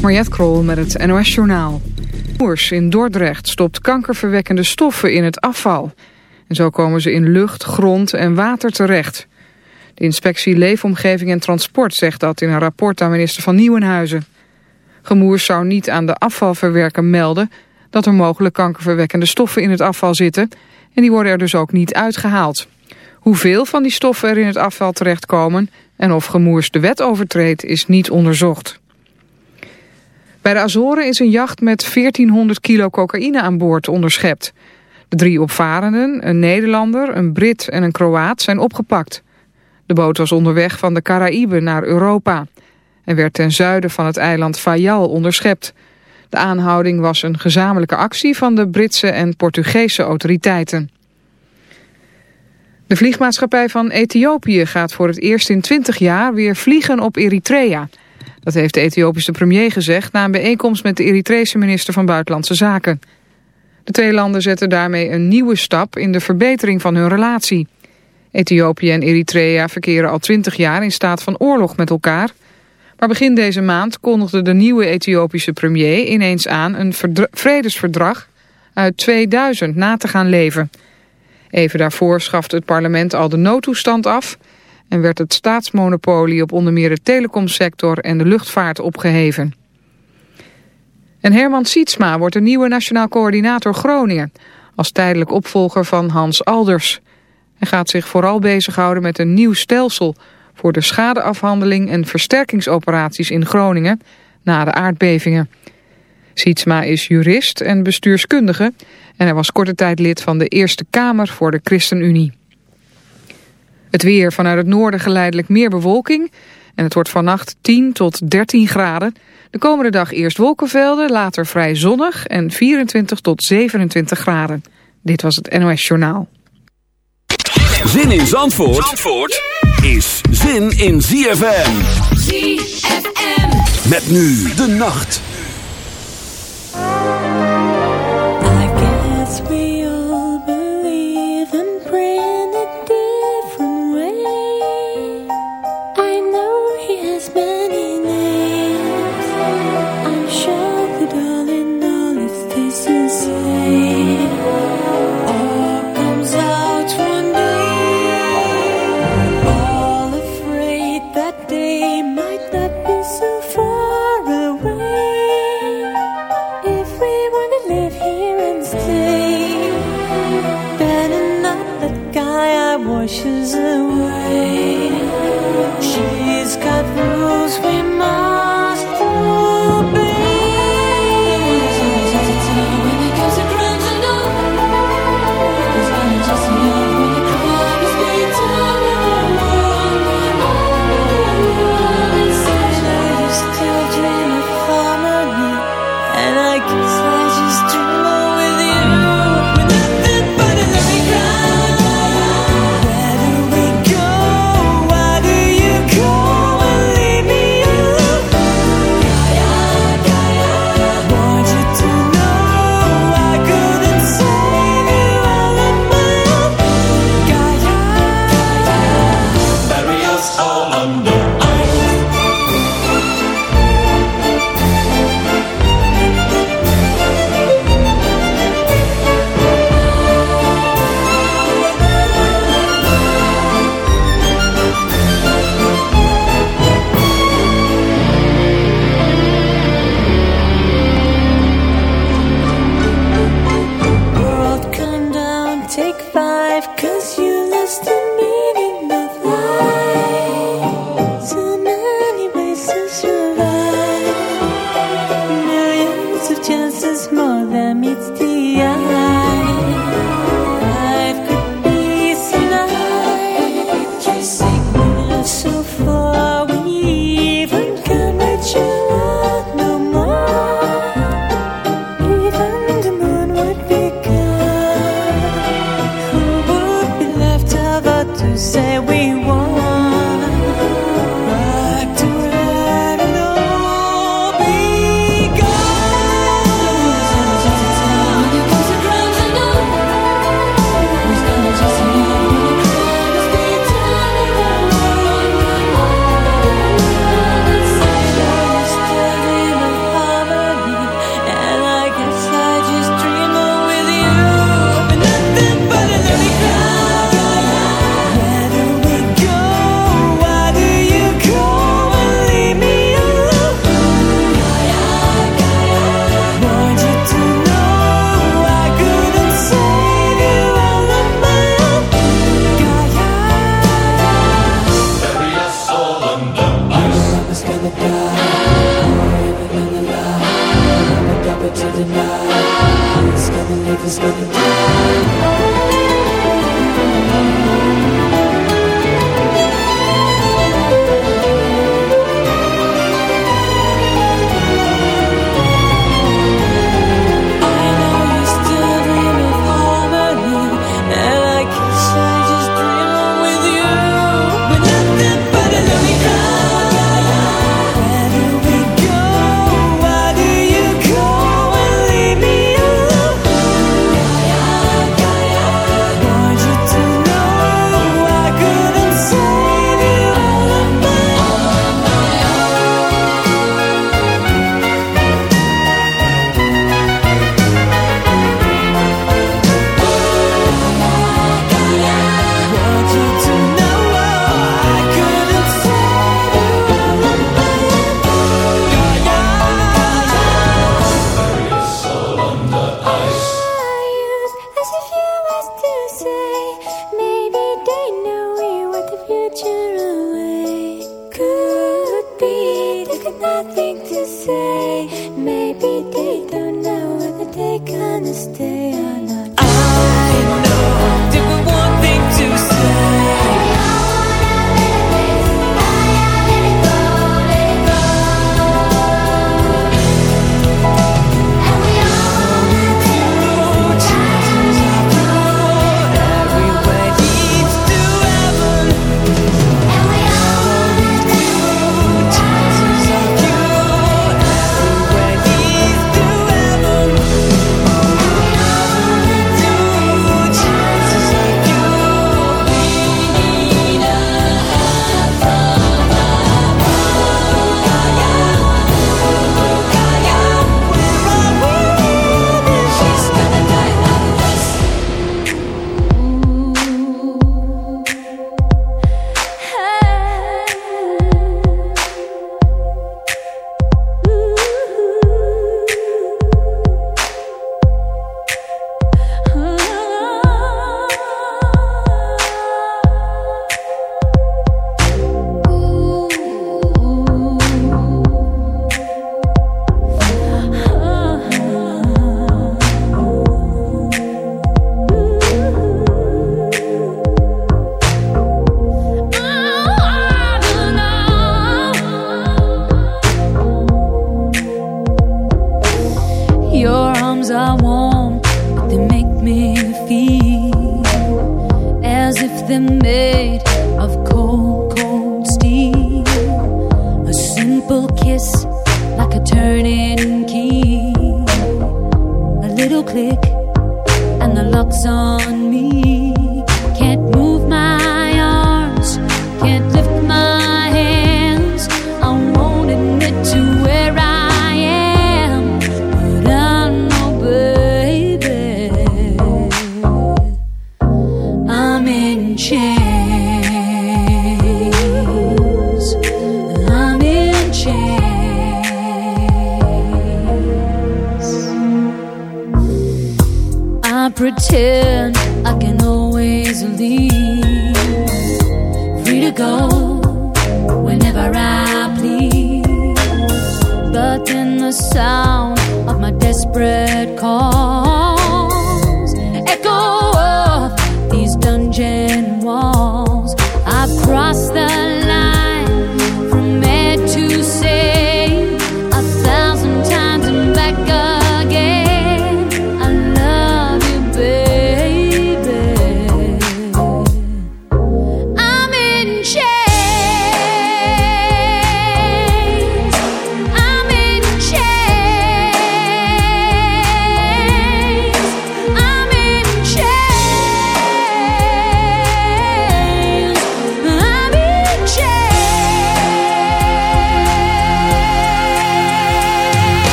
Mariette Krol met het NOS Journaal. Moers in Dordrecht stopt kankerverwekkende stoffen in het afval. En zo komen ze in lucht, grond en water terecht. De inspectie Leefomgeving en Transport zegt dat in een rapport aan minister van Nieuwenhuizen. Gemoers zou niet aan de afvalverwerker melden dat er mogelijk kankerverwekkende stoffen in het afval zitten. En die worden er dus ook niet uitgehaald. Hoeveel van die stoffen er in het afval terechtkomen en of Gemoers de wet overtreedt is niet onderzocht. Bij de Azoren is een jacht met 1400 kilo cocaïne aan boord onderschept. De drie opvarenden, een Nederlander, een Brit en een Kroaat, zijn opgepakt. De boot was onderweg van de Caraïben naar Europa... en werd ten zuiden van het eiland Fayal onderschept. De aanhouding was een gezamenlijke actie van de Britse en Portugese autoriteiten. De vliegmaatschappij van Ethiopië gaat voor het eerst in 20 jaar weer vliegen op Eritrea... Dat heeft de Ethiopische premier gezegd na een bijeenkomst met de Eritrese minister van Buitenlandse Zaken. De twee landen zetten daarmee een nieuwe stap in de verbetering van hun relatie. Ethiopië en Eritrea verkeren al twintig jaar in staat van oorlog met elkaar. Maar begin deze maand kondigde de nieuwe Ethiopische premier ineens aan een vredesverdrag uit 2000 na te gaan leven. Even daarvoor schafte het parlement al de noodtoestand af en werd het staatsmonopolie op onder meer de telecomsector en de luchtvaart opgeheven. En Herman Sietsma wordt de nieuwe Nationaal Coördinator Groningen... als tijdelijk opvolger van Hans Alders. Hij gaat zich vooral bezighouden met een nieuw stelsel... voor de schadeafhandeling en versterkingsoperaties in Groningen... na de aardbevingen. Sietsma is jurist en bestuurskundige... en hij was korte tijd lid van de Eerste Kamer voor de ChristenUnie. Het weer vanuit het noorden geleidelijk meer bewolking. En het wordt vannacht 10 tot 13 graden. De komende dag eerst wolkenvelden, later vrij zonnig en 24 tot 27 graden. Dit was het NOS Journaal. Zin in Zandvoort, Zandvoort is zin in ZFM. ZFM. Met nu de nacht. Música away. She's got rules we must.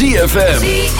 ZFM.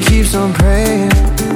keeps on praying.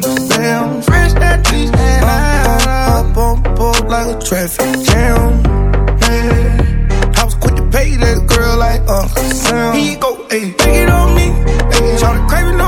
Damn, fresh out East Atlanta. Up on board like a traffic jam. Yeah. I was quick to pay that girl like Uncle Sam. He go, ayy, take it on me. Ayy, shout craving on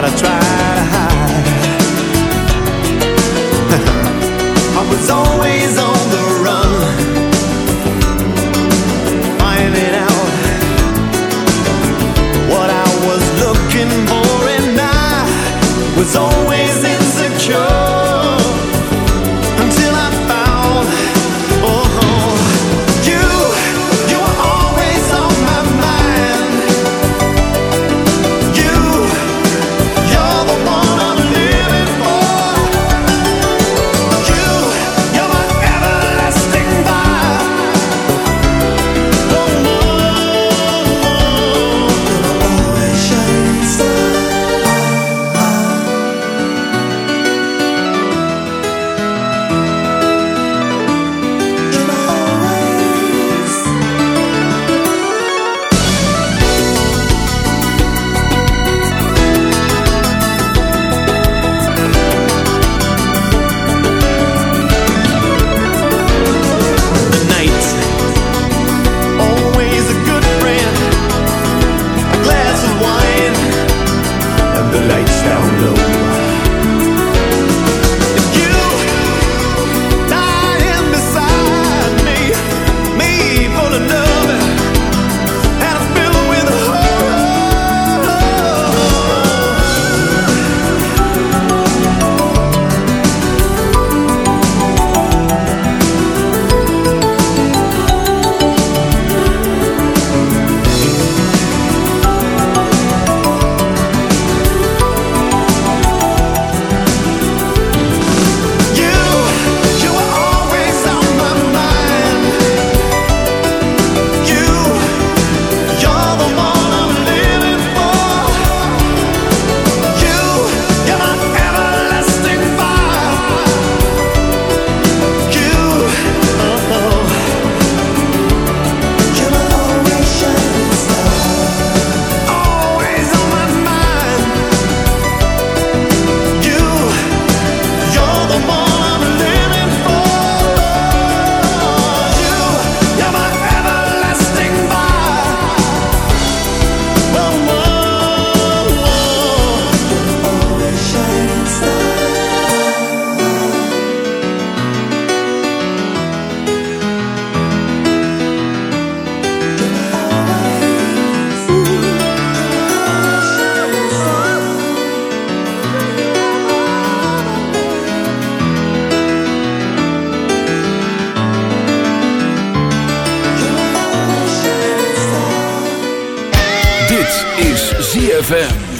but I try. ZFM.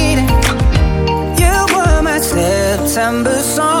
September song.